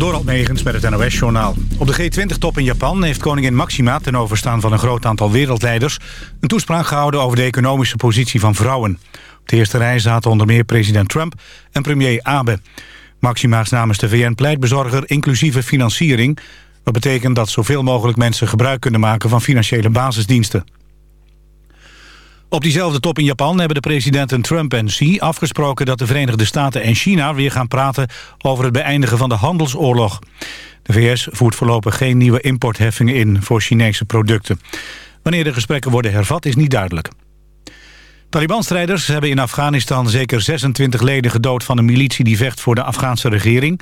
Door Megens met het NOS-journaal. Op de G20-top in Japan heeft koningin Maxima... ten overstaan van een groot aantal wereldleiders... een toespraak gehouden over de economische positie van vrouwen. Op de eerste rij zaten onder meer president Trump en premier Abe. Maxima is namens de VN-pleitbezorger inclusieve financiering... wat betekent dat zoveel mogelijk mensen gebruik kunnen maken... van financiële basisdiensten. Op diezelfde top in Japan hebben de presidenten Trump en Xi afgesproken dat de Verenigde Staten en China weer gaan praten over het beëindigen van de handelsoorlog. De VS voert voorlopig geen nieuwe importheffingen in voor Chinese producten. Wanneer de gesprekken worden hervat is niet duidelijk. Taliban-strijders hebben in Afghanistan zeker 26 leden gedood van een militie die vecht voor de Afghaanse regering.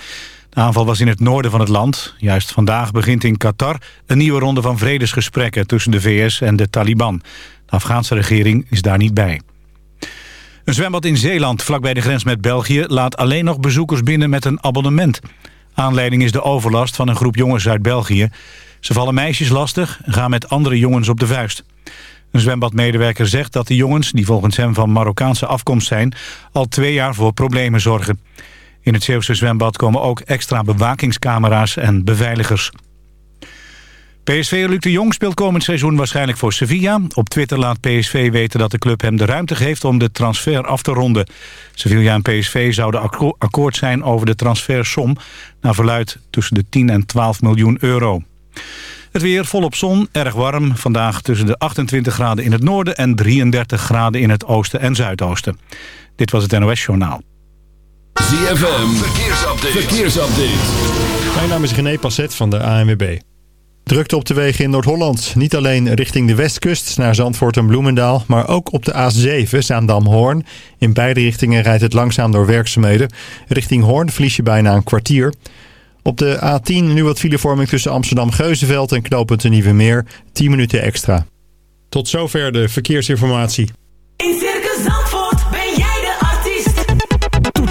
De aanval was in het noorden van het land. Juist vandaag begint in Qatar een nieuwe ronde van vredesgesprekken tussen de VS en de Taliban. De Afghaanse regering is daar niet bij. Een zwembad in Zeeland, vlakbij de grens met België... laat alleen nog bezoekers binnen met een abonnement. Aanleiding is de overlast van een groep jongens uit België. Ze vallen meisjes lastig en gaan met andere jongens op de vuist. Een zwembadmedewerker zegt dat de jongens, die volgens hem van Marokkaanse afkomst zijn... al twee jaar voor problemen zorgen. In het Zeeuwse zwembad komen ook extra bewakingscamera's en beveiligers. PSV Luc de Jong speelt komend seizoen waarschijnlijk voor Sevilla. Op Twitter laat PSV weten dat de club hem de ruimte geeft om de transfer af te ronden. Sevilla en PSV zouden akkoord zijn over de transfersom... naar verluid tussen de 10 en 12 miljoen euro. Het weer volop zon, erg warm. Vandaag tussen de 28 graden in het noorden... en 33 graden in het oosten en zuidoosten. Dit was het NOS Journaal. ZFM, verkeersupdate. verkeersupdate. Mijn naam is René Passet van de ANWB. Drukte op de wegen in Noord-Holland. Niet alleen richting de westkust naar Zandvoort en Bloemendaal... maar ook op de A7 Zaandam-Hoorn. In beide richtingen rijdt het langzaam door werkzaamheden. Richting Hoorn verlies je bijna een kwartier. Op de A10 nu wat filevorming tussen Amsterdam-Geuzenveld en knooppunt Nieuwe Meer. 10 minuten extra. Tot zover de verkeersinformatie. In Circus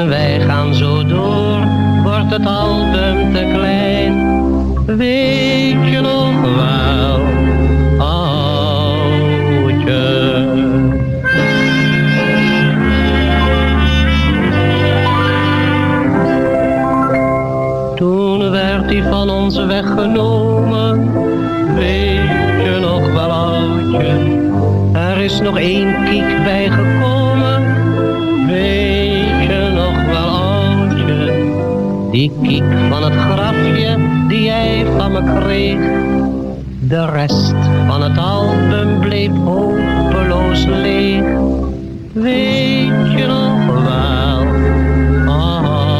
en wij gaan zo door, wordt het album kreeg. De rest van het album bleef hopeloos leeg. Weet je nog wel, oudje.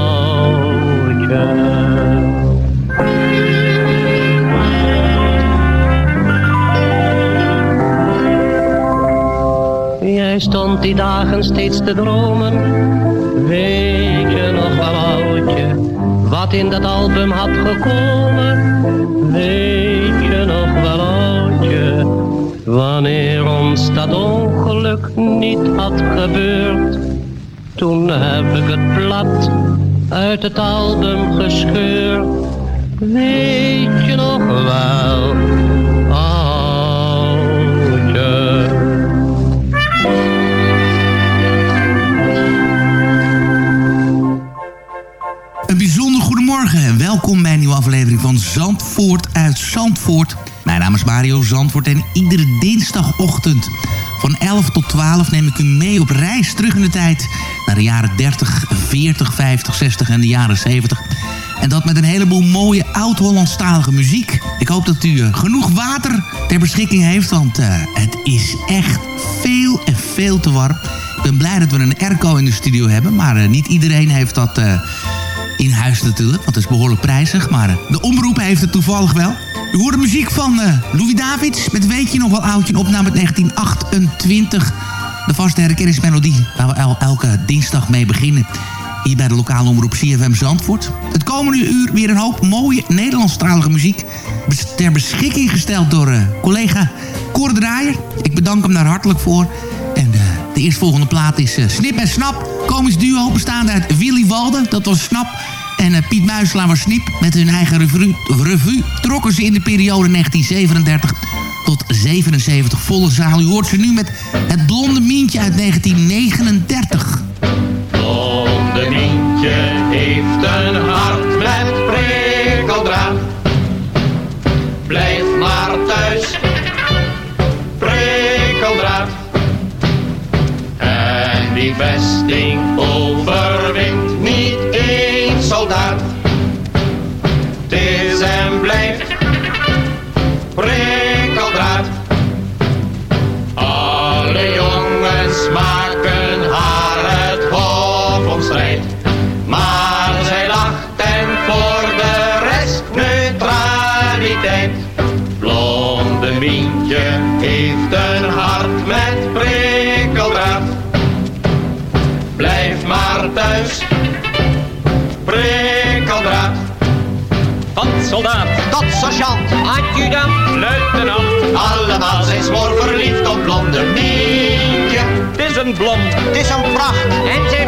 Jij stond die dagen steeds te dromen, weet je nog wel oudje, wat in dat album had gekomen, wanneer ons dat ongeluk niet had gebeurd, toen heb ik het blad uit het album gescheurd, weet je nog wel, oudje. Een bijzonder goedemorgen en welkom bij een nieuwe aflevering van Zandvoort. Zandvoort en iedere dinsdagochtend van 11 tot 12 neem ik u mee op reis terug in de tijd... naar de jaren 30, 40, 50, 60 en de jaren 70... En dat met een heleboel mooie oud-Hollandstalige muziek. Ik hoop dat u eh, genoeg water ter beschikking heeft, want eh, het is echt veel en veel te warm. Ik ben blij dat we een airco in de studio hebben, maar eh, niet iedereen heeft dat in huis natuurlijk, want het is behoorlijk prijzig. Maar eh, de omroep heeft het toevallig wel. U hoort de muziek van eh, Louis Davids met Weet je nog wel oudje, een opname uit 1928. De vaste herkenningsmelodie waar we el- elke dinsdag mee beginnen. Hier bij de lokale omroep CFM Zandvoort. Het komende uur weer een hoop mooie Nederlandstalige muziek. Ter beschikking gesteld door eh, collega Cor Draaier. Ik bedank hem daar hartelijk voor. En eh, de eerstvolgende plaat is Snip en Snap Komisch duo bestaande uit Willy Walden, dat was Snap... en eh, Piet Muiselaar was Snip. Met hun eigen revue, revue trokken ze in de periode 1937 tot 77 volle zaal. U hoort ze nu met Het Blonde Mientje uit 1939. Blonde Mientje heeft een hart met prikkeldraad. Blijf maar thuis, prikkeldraad. En die vesting overwint niet soldaat. Het is en blijft prikkeldraad. Alle jongens maken prikkeldraad. Van soldaat tot sergeant, adjudant, luitenant. Allemaal zijn smoor verliefd op blonde Mientje. Het is een blond, het is een pracht. En zij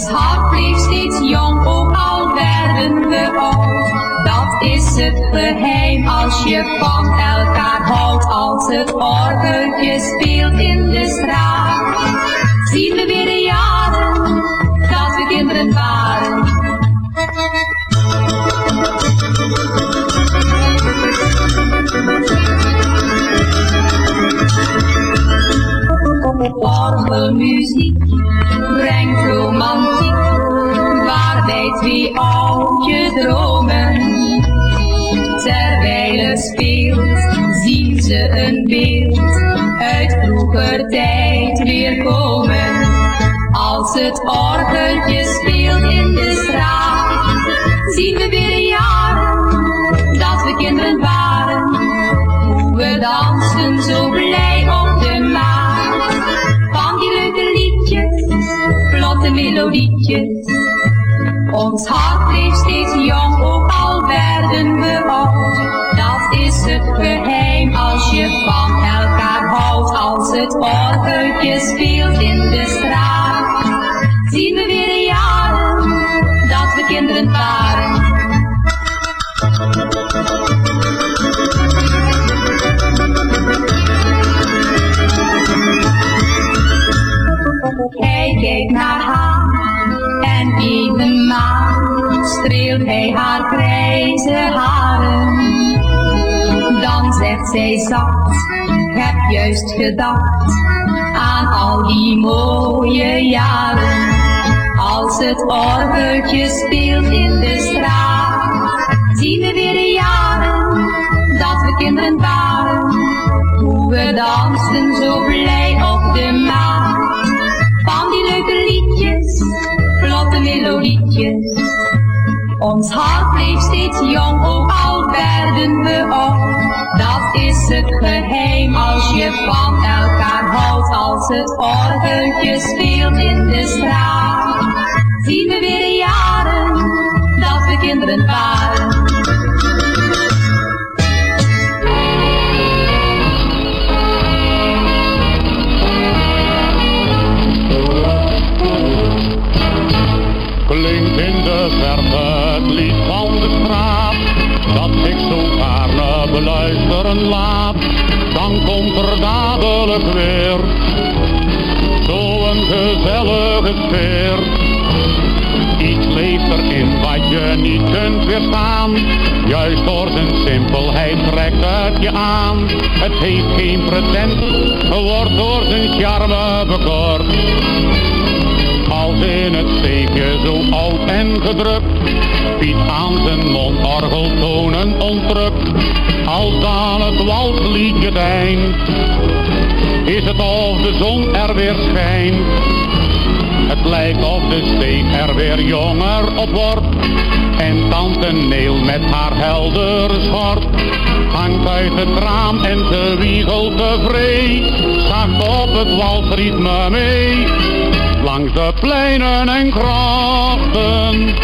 Ons hart bleef steeds jong, ook al werden we oud. Dat is het geheim als je van elkaar houdt. Als het orgeltje speelt in de straat, Orgelmuziek brengt romantiek, waarbij twee oudjes dromen. Terwijl het speelt, zien ze een beeld uit vroeger tijd weer komen. Als het orgeltje speelt in de straat, zien we weer de jaren dat we kinderen waren. Hoe we dansen zo blij melodietjes. Ons hart bleef steeds jong, ook al werden we oud. Dat is het geheim als je van elkaar houdt, als het orgeltje speelt zij ik heb juist gedacht aan al die mooie jaren. Als het orgeltje speelt in de straat, zien we weer de jaren dat we kinderen waren. Hoe we dansten zo blij op de maat. Van die leuke liedjes, vlotte melodietjes. Ons hart bleef steeds jong, ook al werden we oud. Dat is het geheim als je van elkaar houdt. Als het orgeltje speelt in de straat. Zien we weer de jaren dat we kinderen waren. Laat. Dan komt er dadelijk weer zo'n gezellige sfeer. Iets leeft erin wat je niet kunt weerstaan. Juist door zijn simpelheid trekt het je aan. Het heeft geen pretentie, wordt door zijn charme bekort. Als in het steekje zo oud en gedrukt, Piet aan zijn mondorgel tonen ontrukt. Als dan het walsliedje het eind, is het of de zon er weer schijnt. Het lijkt of de steek er weer jonger op wordt. En tante Neel met haar heldere schort hangt uit het raam en ze wiegelt tevreden. Zacht op het walsritme mee. Langs de pleinen en grachten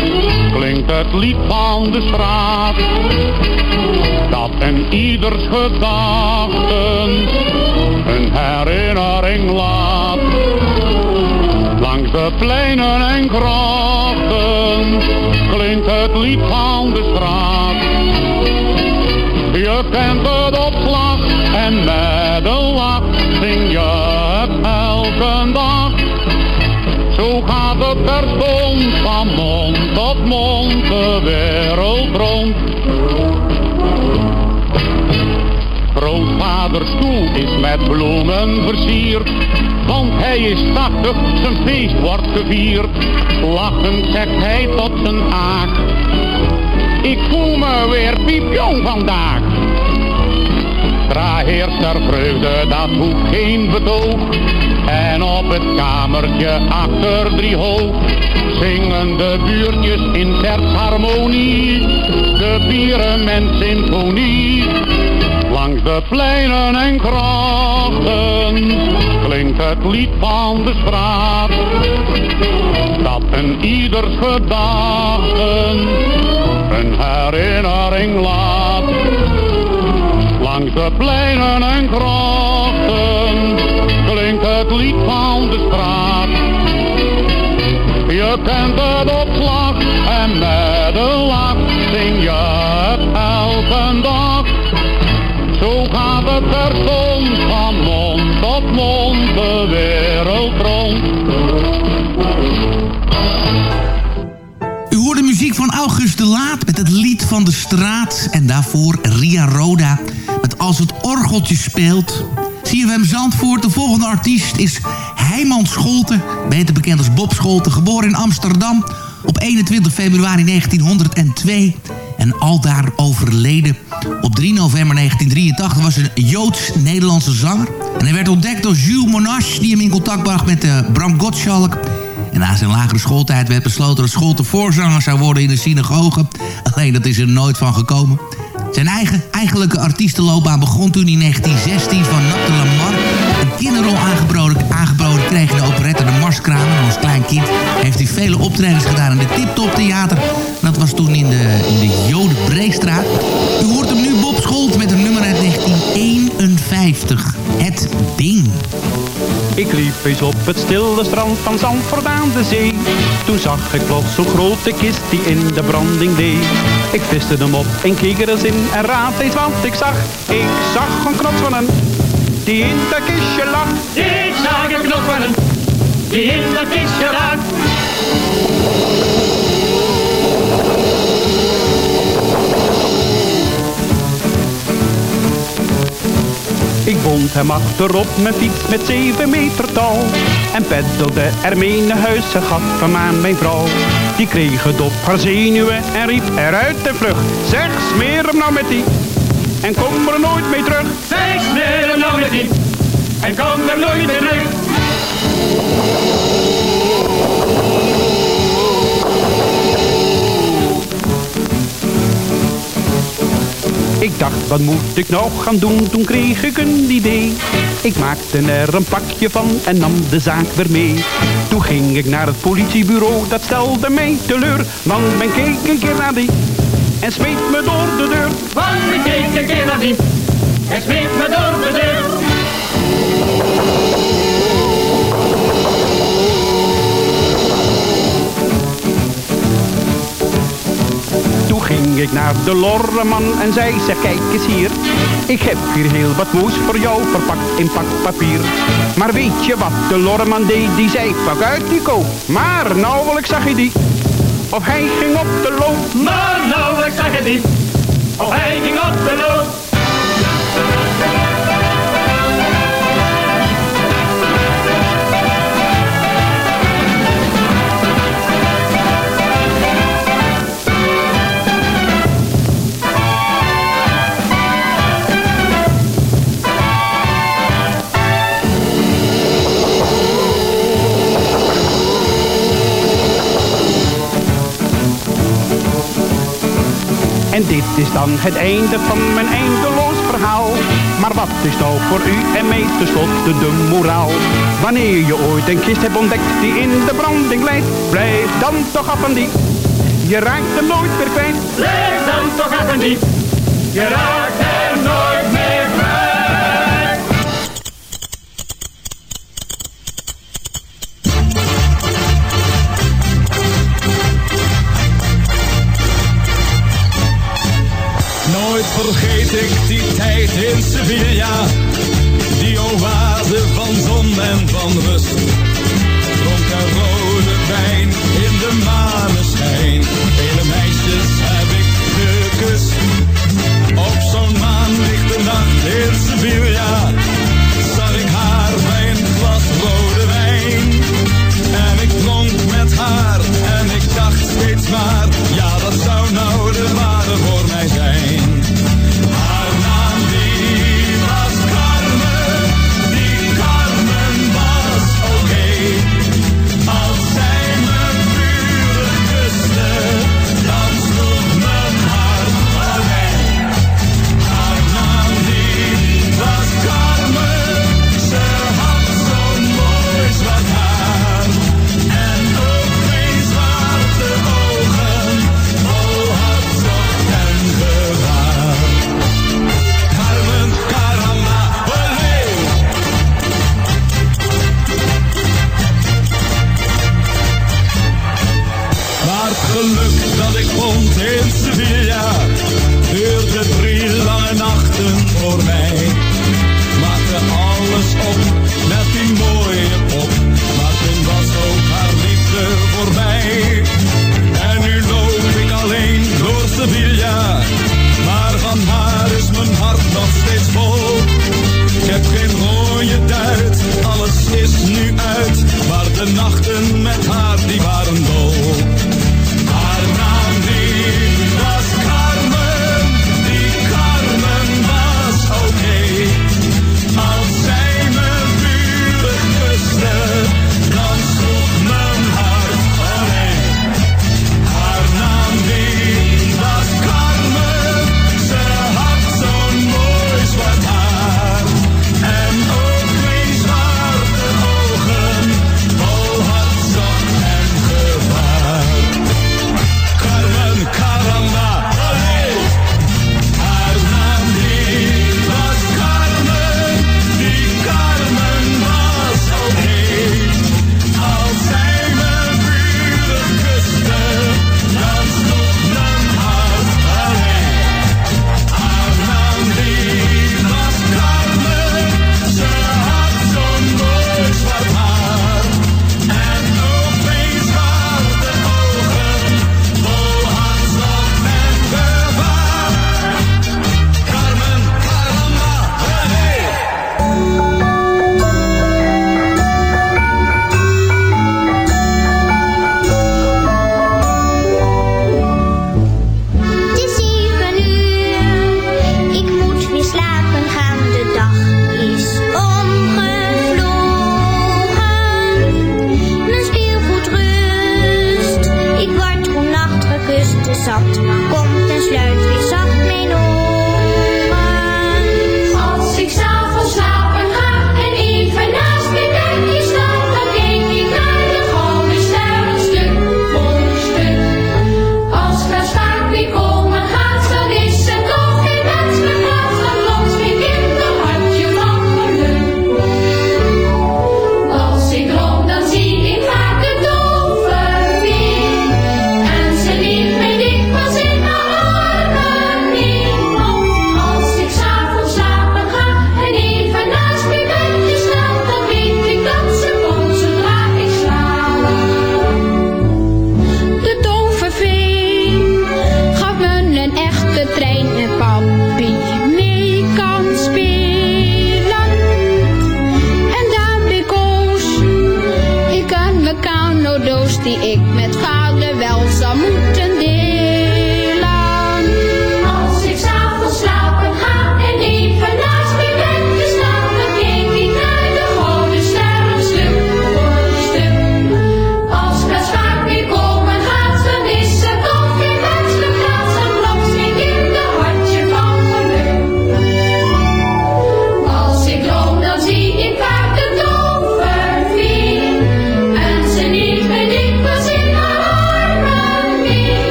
klinkt het lied van de straat. Een ieders gedachten een herinnering laat. Langs de pleinen en grachten klinkt het lied van de straat. Je kent het op slag en met een lach zing je het elke dag. Zo gaat het terstond van mond tot mond de wereld rond. Grootvaders stoel is met bloemen versierd, want hij is tachtig, zijn feest wordt gevierd. Lachend zegt hij tot zijn aak, ik voel me weer piepjong vandaag. Dra heerst er vreugde, dat hoeft geen betoog. En op het kamertje achter drie hoog zingen de buurtjes in harmonie. De Pierement symfonie. De pleinen en grachten klinkt het lied van de straat. Dat een ieders gedachten een herinnering laat. Langs de pleinen en grachten klinkt het lied van de straat. Je kent het op slag en met een lach zing je het elke dag. Terstond van mond tot mond de wereld rond. U hoort de muziek van August de Laat met het lied van de straat. En daarvoor Ria Roda met Als het orgeltje speelt. CFM Zandvoort, de volgende artiest is Heiman Scholten. Beter bekend als Bob Scholten, geboren in Amsterdam op 21 februari 1902. En aldaar overleden op 3 november 1983 was een Joods-Nederlandse zanger. En hij werd ontdekt door Jules Monash, die hem in contact bracht met uh, Bram Gottschalk. En na zijn lagere schooltijd werd besloten dat Scholten voorzanger zou worden in de synagoge. Alleen dat is er nooit van gekomen. Zijn eigen eigenlijke artiestenloopbaan begon toen in 1916 van Nat de Lamar een kinderrol aangeboden kreeg in de operette De Marskramer. En als klein kind heeft hij vele optredens gedaan in de Tip Top Theater. Dat was toen in de, in de Jodenbreestraat. U hoort hem nu Bob Scholt met een nummer uit 1951. Het Ding. Ik liep eens op het stille strand van Zandvoort aan de zee. Toen zag ik plots zo'n grote kist die in de branding deed. Ik viste hem op en keek er eens in en raad eens wat ik zag. Ik zag een knots van een die in dat kistje lag. Ik zag een knop van een die in dat kistje lag. Ik bond hem achterop mijn fiets met zeven meter touw. En peddelde ermee naar huis en gaf hem aan mijn vrouw. Die kreeg het op haar zenuwen en riep eruit de vlucht. Zeg, smeer hem nou met die en kom er nooit mee terug. Zeg, smeer hem nou met die en kom er nooit meer terug. Ik dacht, wat moet ik nou gaan doen? Toen kreeg ik een idee. Ik maakte er een pakje van en nam de zaak weer mee. Toen ging ik naar het politiebureau, dat stelde mij teleur. Want men keek een keer naar die en smeet me door de deur. Want ik keek een keer naar die en smeet me door de deur. Toen ging ik naar de lorreman en zei, zeg kijk eens hier. Ik heb hier heel wat moes voor jou verpakt in pakpapier. Maar weet je wat de lorreman deed? Die zei, pak uit die koop. Maar nauwelijks zag je die. Of hij ging op de loop. Maar nauwelijks zag je die. Of hij ging op de loop. En dit is dan het einde van mijn eindeloos verhaal. Maar wat is nou voor u en mij tenslotte de moraal? Wanneer je ooit een kist hebt ontdekt die in de branding leidt, blijf dan toch af van die. Je raakt er nooit meer kwijt. Blijf dan toch af en die. Je raakt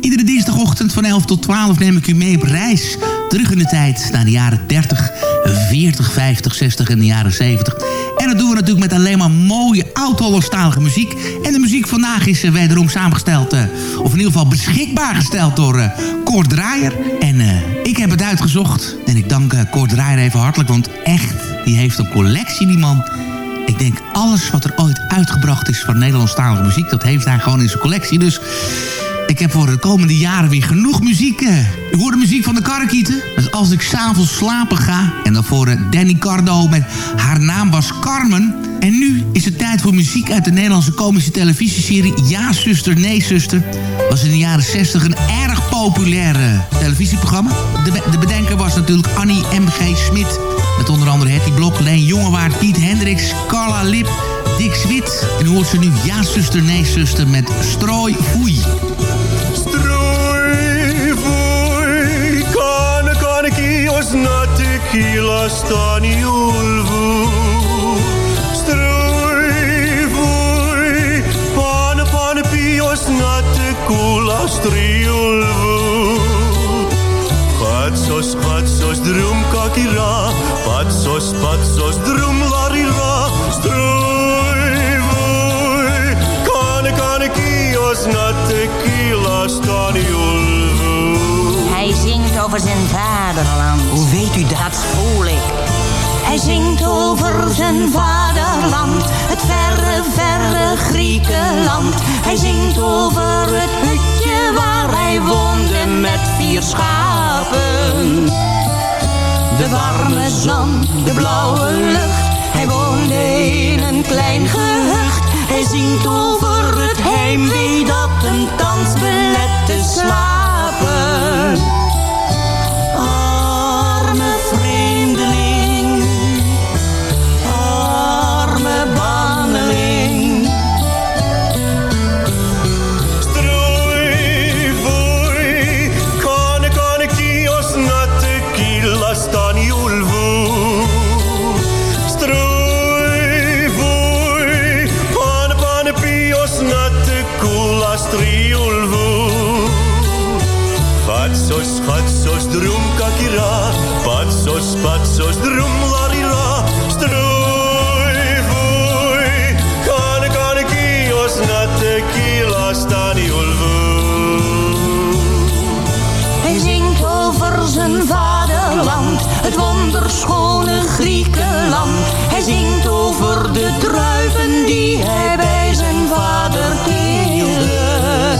Iedere dinsdagochtend van 11 tot 12 neem ik u mee op reis. Terug in de tijd naar de jaren 30, 40, 50, 60 en de jaren 70. En dat doen we natuurlijk met alleen maar mooie oud-Hollandstalige muziek. En de muziek vandaag is eh, wederom samengesteld, eh, of in ieder geval beschikbaar gesteld door eh Kort Draaier. En ik heb het uitgezocht. En ik dank Kort Draaier even hartelijk, want echt, die heeft een collectie, die man. Ik denk alles wat er ooit uitgebracht is van Nederlandstalige muziek... dat heeft hij gewoon in zijn collectie. Dus ik heb voor de komende jaren weer genoeg muziek. eh. U hoort de muziek van de Karrekieten. Dat is als ik s'avonds slapen ga. En dan voor eh, Danny Cardo met Haar naam was Carmen. En nu is het tijd voor muziek uit de Nederlandse komische televisieserie... Ja, zuster, nee, zuster. Was in de jaren 60 een erg populair eh, televisieprogramma. De, de bedenker was natuurlijk Annie M.G. Smit... Met onder andere Hetty Blok, Leen Jongewaard, Piet Hendricks, Carla Lip, Dick Zwit. En u hoort ze nu Ja, zuster, nee, zuster met Strooi Foei. Na tequila stani ulvu Strui voi pana pana pios na tequila Patsos patsos drum kakira. Patsos patsos drum larira vaderland. Hoe weet u dat? Dat voel ik. Hij zingt over zijn vaderland, het verre, verre Griekenland. Hij zingt over het hutje waar hij woonde met vier schapen. De warme zon, de blauwe lucht, hij woonde in een klein gehucht. Hij zingt over het heimwee dat hem thans belet te slapen. Zingt over de druiven die hij bij zijn vader teelde.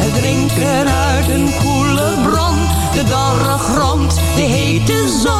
Het drinken uit een koele bron, de dorre grond, de hete zon.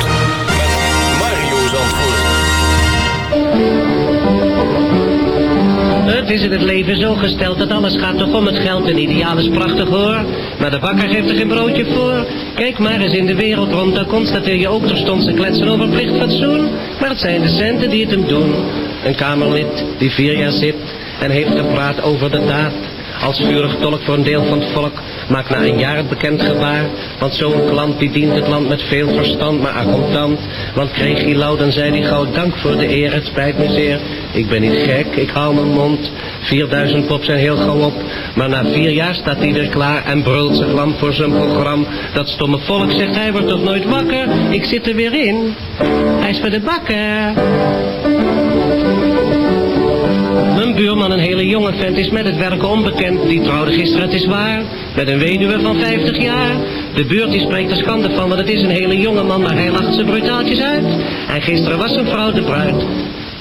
Het is in het leven zo gesteld dat alles gaat om het geld. Een ideaal is prachtig hoor, maar de bakker geeft er geen broodje voor. Kijk maar eens in de wereld rond, dan constateer je ook terstond ze kletsen over plicht fatsoen. Maar het zijn de centen die het hem doen. Een kamerlid die vier jaar zit en heeft gepraat over de daad. Als vurig tolk voor een deel van het volk maakt na een jaar het bekend gebaar. Want zo'n klant die dient het land met veel verstand, maar contant. Want kreeg hij lauw, dan zei hij gauw dank voor de eer, het spijt me zeer. Ik ben niet gek, ik hou mijn mond. 4000 pop zijn heel gauw op. Maar na vier jaar staat hij weer klaar en brult zich lam voor zijn programma. Dat stomme volk zegt hij wordt toch nooit wakker. Ik zit er weer in, hij is voor de bakker. Mijn buurman, een hele jonge vent, is met het werken onbekend. Die trouwde gisteren, het is waar, met een weduwe van 50 jaar. De buurt die spreekt er schande van, want het is een hele jonge man, maar hij lacht ze brutaaltjes uit. En gisteren was zijn vrouw de bruid.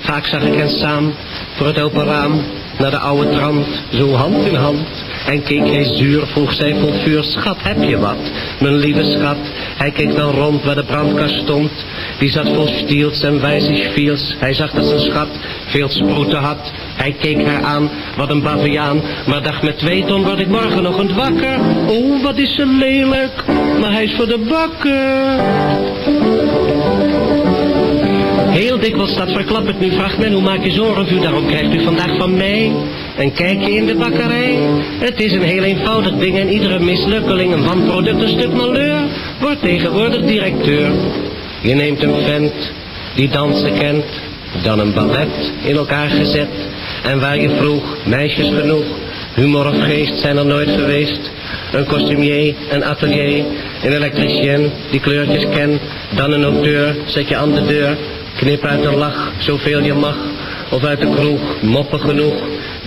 Vaak zag ik hen samen voor het open raam naar de oude trant, zo hand in hand. En keek hij zuur, vroeg zij vol vuur, schat, heb je wat? Mijn lieve schat, hij keek dan rond waar de brandkast stond. Die zat vol stiels en wijzig fiels. Hij zag dat zijn schat veel sproeten had. Hij keek haar aan, wat een baviaan. Maar dacht met twee ton word ik morgen nog een wakker. Oh, wat is ze lelijk, maar hij is voor de bakker. Dikwijls staat verklappend, nu vraagt men hoe maak je zo'n revue, daarom krijgt u vandaag van mij een kijkje in de bakkerij. Het is een heel eenvoudig ding en iedere mislukkeling, een wanproduct, een stuk malheur, wordt tegenwoordig directeur. Je neemt een vent die dansen kent, dan een ballet in elkaar gezet. En waar je vroeg, meisjes genoeg, humor of geest zijn er nooit geweest. Een costumier, een atelier, een elektricien die kleurtjes kent. Dan een auteur, zet je aan de deur. Knip uit de lach, zoveel je mag. Of uit de kroeg, moppen genoeg.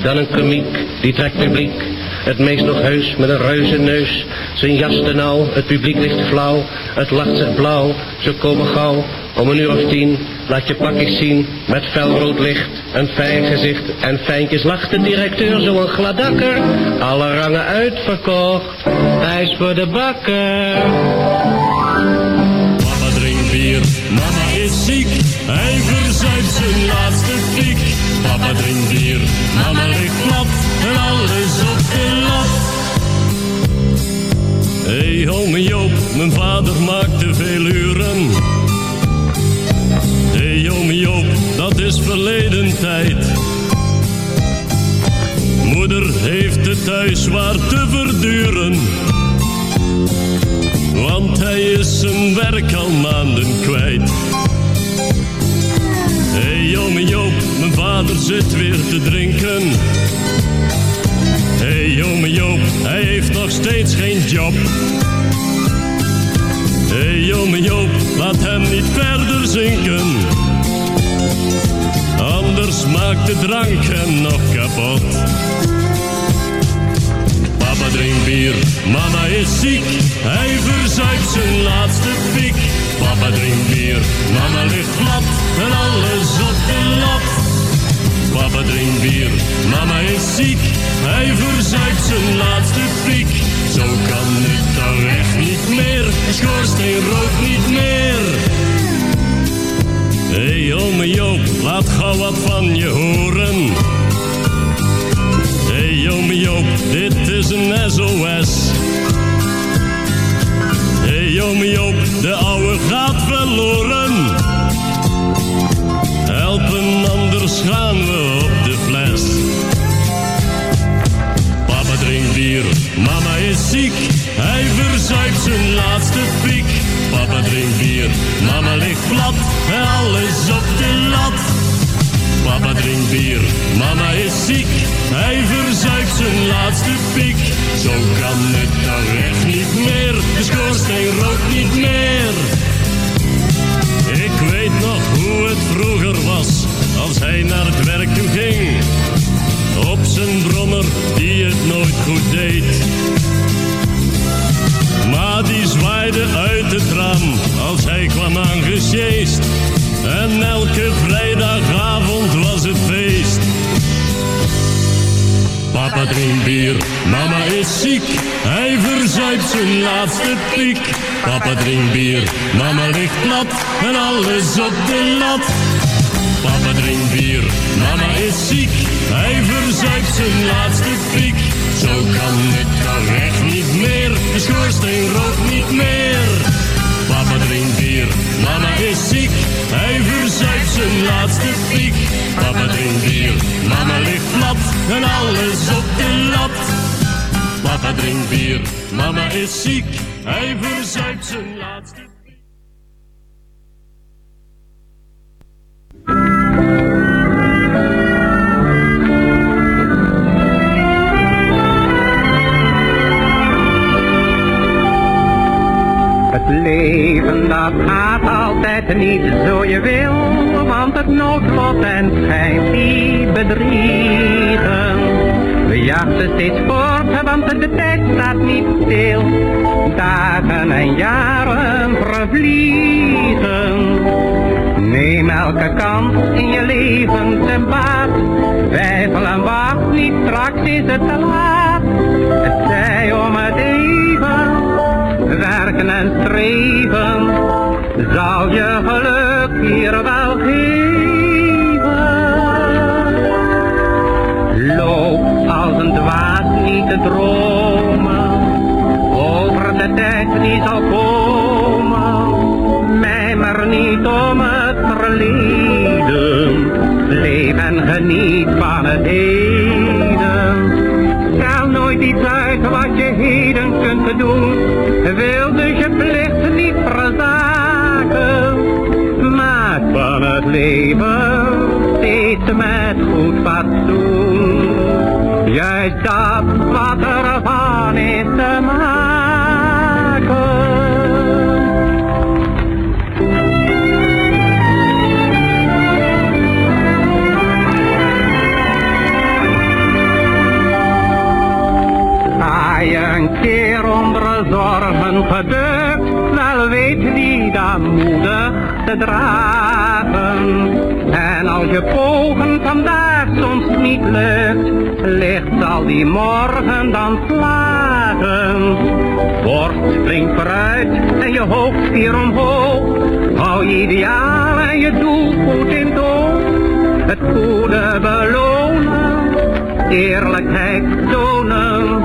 Dan een komiek, die trekt publiek. Het meest nog heus met een reuze neus. Zijn jas te nauw, het publiek ligt flauw. Het lacht zich blauw, ze komen gauw. Om een uur of tien, laat je pakjes zien. Met felrood licht, een fijn gezicht. En fijntjes lacht de directeur, zo'n gladakker. Alle rangen uitverkocht, hij is voor de bakker. Papa drinkt bier, mama ligt plat. En alles op de lat. Hé, hey, Joop, mijn vader maakte veel uren. Hé, hey, Joop, dat is verleden tijd. Moeder heeft het thuis zwaar te verduren. Want hij is zijn werk al maanden kwijt. Vader zit weer te drinken. Hé hey, Joop, hij heeft nog steeds geen job. Hé hey, Joop, laat hem niet verder zinken. Anders maakt de drank hem nog kapot. Papa drinkt bier, mama is ziek. Hij verzuipt zijn laatste piek. Papa drinkt bier, mama ligt plat. En alles op de lat. Papa drinkt bier, mama is ziek. Hij verzuipt zijn laatste piek. Zo kan het toch echt niet meer. Schoorsteen rookt niet meer. Hé hey, ome Joop, laat gauw wat van je horen. Hey ome Joop, dit is een SOS. Hey ome Joop, de ouwe gaat verloren. Gaan we op de fles. Papa drinkt bier, mama is ziek. Hij verzuipt zijn laatste piek. Papa drinkt bier, mama ligt plat. Alles op de lat. Papa drinkt bier, mama is ziek. Hij verzuipt zijn laatste piek. Zo kan het toch echt niet meer. De schoorsteen rookt niet meer. Ik weet nog hoe het vroeger was. Als hij naar het werk toe ging. Op zijn brommer die het nooit goed deed. Maar die zwaaide uit het raam als hij kwam aangesjeest. En elke vrijdagavond was het feest. Papa drinkt bier, mama is ziek. Hij verzuipt zijn laatste piek. Papa drinkt bier, mama ligt plat. En alles op de lat. Papa drinkt bier, mama is ziek. Hij verzuipt zijn laatste piek. Zo kan het toch echt niet meer. De schoorsteen rookt niet meer. Papa drinkt bier, mama is ziek. Hij verzuipt zijn laatste piek. Papa drinkt bier, mama ligt plat. En alles op de lat. Papa drinkt bier, mama is ziek. Hij verzuipt zijn laatste leven dat gaat altijd niet zo je wil, want het noodlot en schijnt die bedriegen. We jachten steeds voort, want de tijd staat niet stil. Dagen en jaren vervliegen. Neem elke kans in je leven te baat. Twijfel en wacht niet, straks is het te laat. Het zij om het even werken en streven, zal je geluk hier wel geven. Loop als een dwaas niet te dromen, over de tijd die zal komen. Mijmer niet om het verleden, leef en geniet van het heden. Stel nooit iets uit wat je heden kunt doen. Wil dus je plicht niet verzaken. Maak van het leven steeds met goed fatsoen. Juist te. En als je pogen vandaag soms niet lukt, ligt zal die morgen dan slagen. Borst springt vooruit en je hoofd weer omhoog. Hou ideaal en je doel goed in toon. Het goede belonen, eerlijkheid tonen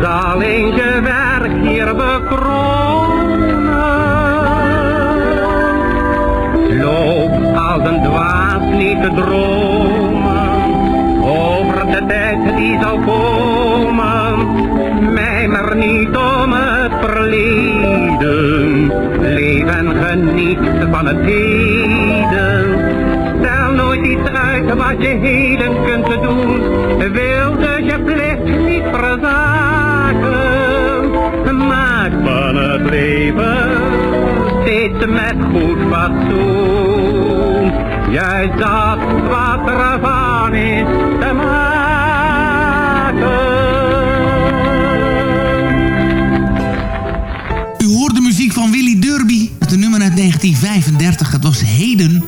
zal eens je werk hier bekronen. Te dromen, over de tijd die zal komen. Mijmer niet om het verleden, leef en geniet van het heden. Stel nooit iets uit wat je heden kunt doen, wilde je plicht niet verzaken. Maak van het leven steeds met goed fatsoen, juist dat wat er van is te maken. U hoort de muziek van Willy Derby. Met de nummer uit 1935. Het was Heden.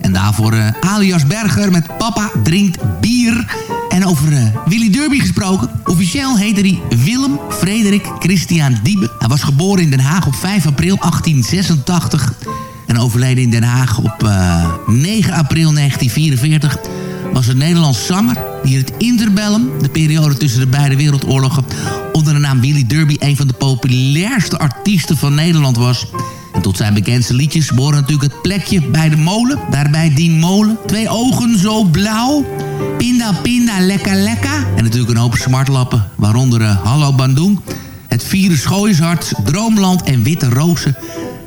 En daarvoor eh, alias Berger met Papa drinkt bier. En over eh, Willy Derby gesproken. Officieel heette hij Willem Frederik Christian Diebe. Hij was geboren in Den Haag op 5 april 1886. En overleden in Den Haag op uh, 9 april 1944 was een Nederlands zanger die in het interbellum, de periode tussen de beide wereldoorlogen, onder de naam Willy Derby een van de populairste artiesten van Nederland was. En tot zijn bekendste liedjes behoren natuurlijk het plekje bij de molen. Daarbij die molen. Twee ogen zo blauw. Pinda, pinda, lekker, lekker. En natuurlijk een hoop smartlappen, waaronder uh, Hallo Bandung. Het Vieren Schooienshart, Droomland en Witte Rozen.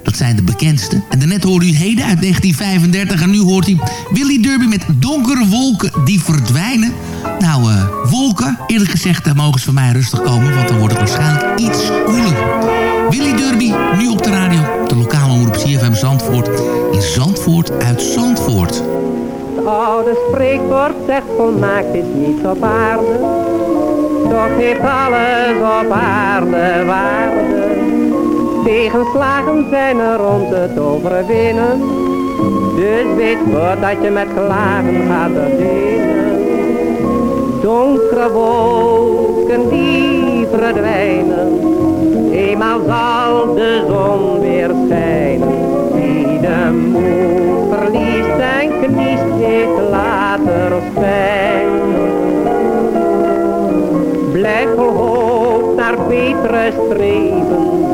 Dat zijn de bekendste. En daarnet hoorde u Heden uit 1935. En nu hoort u Willy Derby met Donkere Wolken die verdwijnen. Nou, uh, wolken, eerlijk gezegd, mogen ze van mij rustig komen. Want dan wordt het waarschijnlijk iets koeler. Willy Derby, nu op de radio. De lokale omroep CFM Zandvoort. In Zandvoort uit Zandvoort. Het oude spreekwoord zegt volmaakt is niet op aarde. Toch heeft alles op aarde waarde. Tegenslagen zijn er om het overwinnen. Dus weet voordat je met klagen gaat beginnen. Donkere wolken die verdwijnen. Eenmaal zal de zon weer schijnen. Wie de moed verliest en kniest, heeft later spijn. Blijf vol hoop naar betere streven die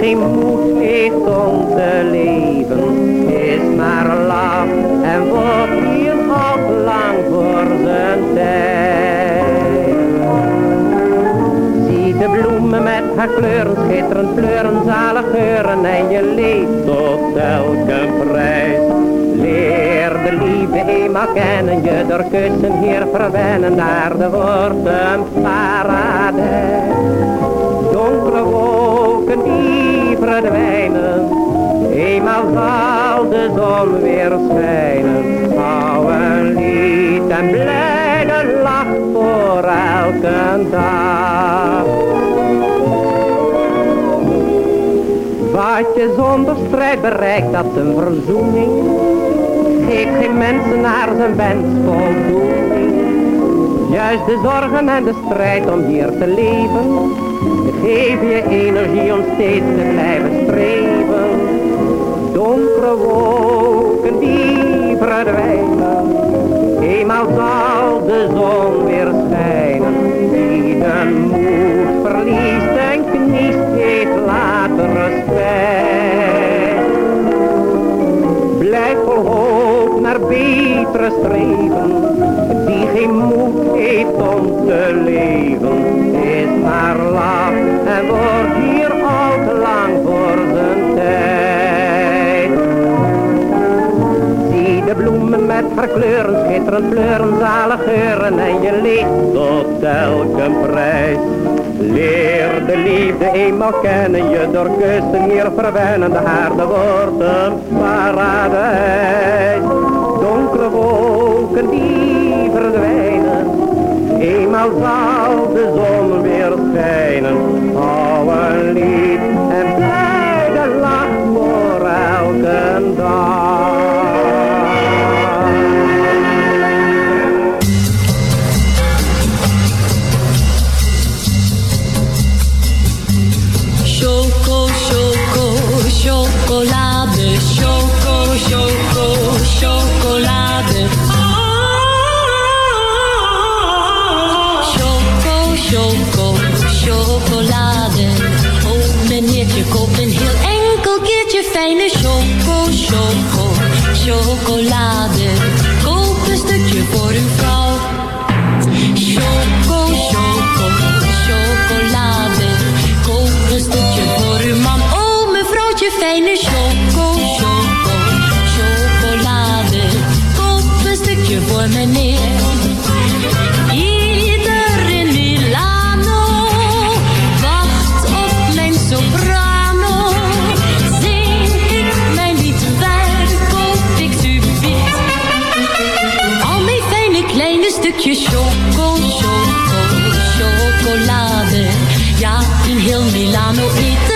geen moed heeft om te leven, is maar laf en wordt hier al lang voor zijn tijd. Zie de bloemen met haar kleuren, schitterend kleuren, zalig geuren en je leeft tot elke prijs. Leer de liefde eenmaal kennen, je door kussen hier verwennen, naar de wordt een paradijs. Verdwijnen, eenmaal zal de zon weer schijnen. Hou een lied en blijde lach voor elke dag. Wat je zonder strijd bereikt, dat een verzoening. Geeft geen mensen naar zijn wens voldoening. Juist de zorgen en de strijd om hier te leven. Geef je energie om steeds te blijven streven. Donkere wolken die verdwijnen. Eenmaal zal de zon weer schijnen. Wie de moed verliest en kniest, heeft later respect. Schitterend kleuren, zalig geuren en je leeft tot elke prijs. Leer de liefde eenmaal kennen, je door kussen hier verwennen, de aarde wordt een paradijs. Donkere wolken die verdwijnen, eenmaal zal de zon weer schijnen. Hou een lied en blijde lach voor elke dag. Fijne choco, choco, chocolade. Koop een stukje voor uw vrouw. Milano eten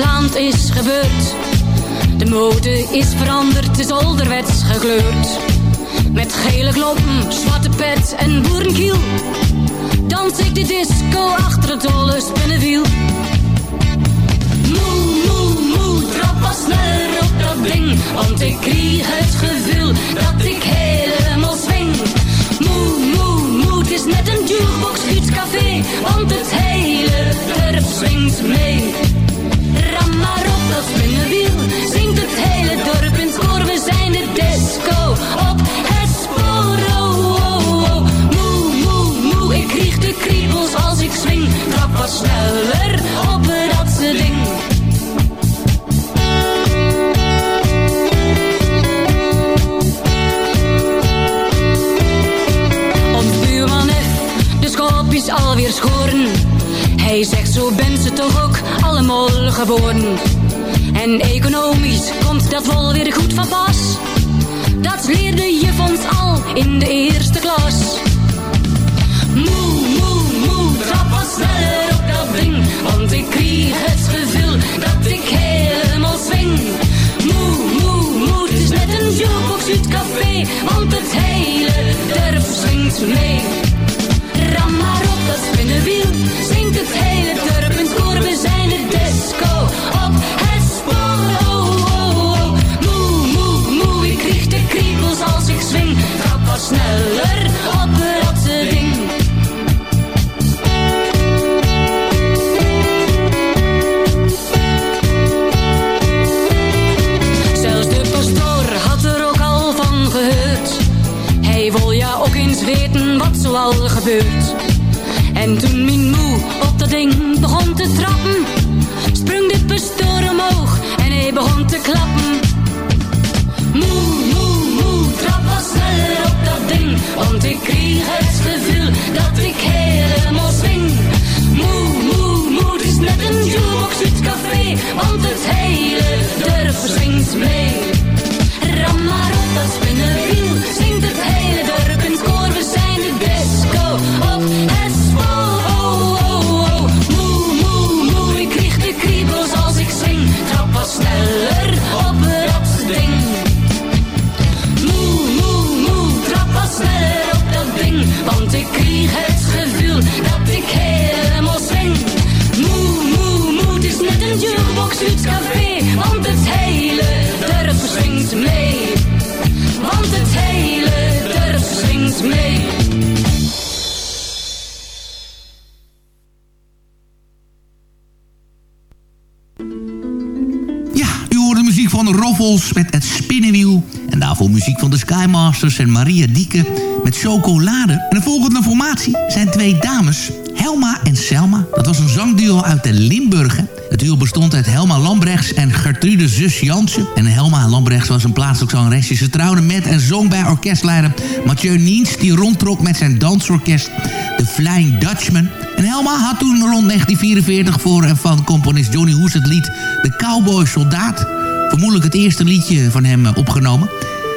Land is gebeurd? De mode is veranderd, is ouderwets gekleurd. Met gele kloppen, zwarte pet en boerenkiel. Dans ik de disco achter het dolle spinnenwiel. Moe, moe, moe, trap wat sneller op dat ding. Want ik kreeg het gevoel dat ik helemaal swing. Moe, moe, moe, het is net een jukebox uit café. Want het hele dorp swingt mee. Dat spinnenwiel, zingt het hele dorp in koor. We zijn de disco op het spoor. Oh, oh, oh. Moe, moe, moe, ik krieg de kriebels als ik swing. Trap wat sneller op dat ding. Schop is alweer schoren. Hij zegt zo bent ze toch ook allemaal geboren. En economisch komt dat wel weer goed van pas. Dat leerde je ons al in de eerste klas. Moe, moe, moe, trap wat sneller op dat ding. Want ik kreeg het gevoel dat ik helemaal swing. Moe, moe, moe, het is net een jukebox uit café. Want het hele dorp swingt mee. En toen mijn moe op dat ding begon te trappen, sprong de pastoor omhoog en hij begon te klappen. Moe, moe, moe, trap wat sneller op dat ding, want ik kreeg het gevoel dat ik helemaal swing. Moe, moe, moe, het is net een jukebox uit café, want het hele dorp zingt mee. Met Het Spinnenwiel. En daarvoor muziek van de Skymasters en Maria Dieke met Chocolade. En de volgende formatie zijn twee dames, Helma en Selma. Dat was een zangduo uit de Limburgen. Het duo bestond uit Helma Lambrechts en Gertrude Zus Jansen. En Helma Lambrechts was een plaatselijk zangeresje. Ze trouwde met en zong bij orkestleider Mathieu Niens... die rondtrok met zijn dansorkest The Flying Dutchman. En Helma had toen rond 1944 voor en van componist Johnny Hoes het lied De Cowboy Soldaat. Vermoedelijk het eerste liedje van hem eh, opgenomen.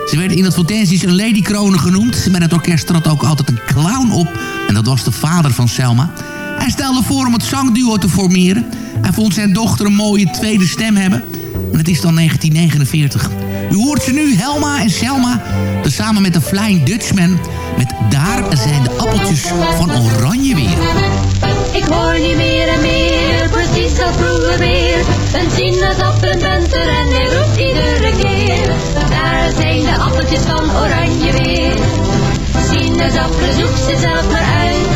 Ze werd in het Fontainebleau een ladykronen genoemd. Met het orkest trad ook altijd een clown op. En dat was de vader van Selma. Hij stelde voor om het zangduo te formeren. Hij vond zijn dochter een mooie tweede stem hebben. En het is dan 1949. U hoort ze nu, Helma en Selma. Samen met de Flying Dutchman. Met Daar zijn de appeltjes van oranje weer. Ik hoor niet meer en meer, precies als vroeger weer. Een sinaasappel bent er en hij roept iedere keer. Daar zijn de appeltjes van oranje weer. Sinaasappelen zoek ze zelf maar uit.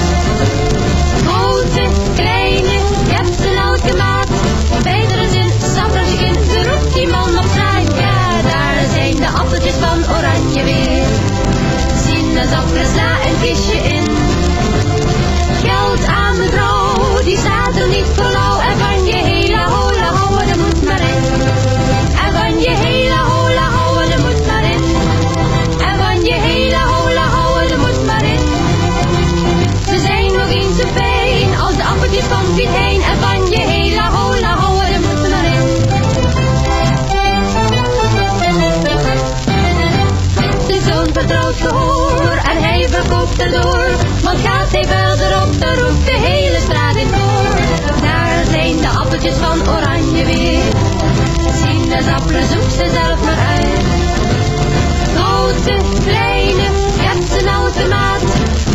Grote, kleine, ik heb ze in elke maat. Beideren zijn sappeltje in, ze roept die man op straat. Ja, daar zijn de appeltjes van oranje weer. Sinaasappelen sla een kistje in. Geld aan de vrouw, die staat er niet voor appeltjes van oranje weer. Sinaasappelen zoek ze zelf maar uit. Grote, kleine, ze nou te maat.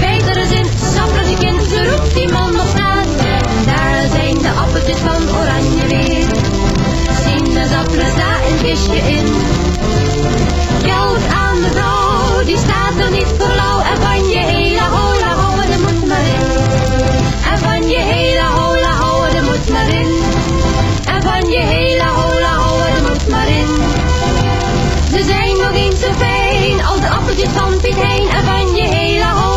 Betere zin, sappelen kind, ze roept die man op naad. Daar zijn de appeltjes van oranje weer. Sinaasappelen, daar een kistje in. Geld aan de vrouw, die staat er niet voor lauw. En van je hele hola er moet maar in. En van je hele hola er moet maar in. Van je hele hola houden, er moet maar in. Ze zijn nog eens zo fijn als de appeltjes van Piet Hein. En van je hele hola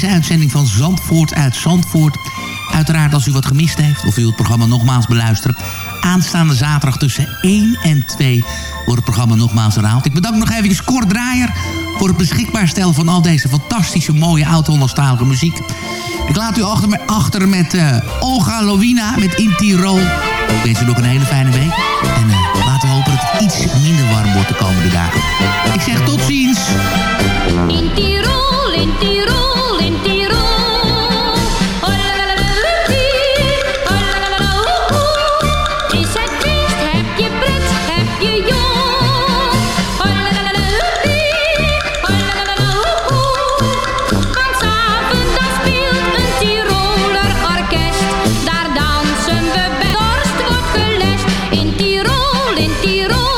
deze uitzending van Zandvoort uit Zandvoort. Uiteraard als u wat gemist heeft... of u het programma nogmaals beluisteren... aanstaande zaterdag tussen 1 en 2 wordt het programma nogmaals herhaald. Ik bedank nog even Kort Draaier... voor het beschikbaar stellen van al deze fantastische mooie oud-Hollandstalige muziek. Ik laat u achter, achter met eh, Olga Lovina met In Tirol. Ik wens u nog een hele fijne week. En eh, laten we hopen dat het iets minder warm wordt de komende dagen. Ik zeg tot ziens. In Tirol, in Tirol, in Tirol. In Tirol,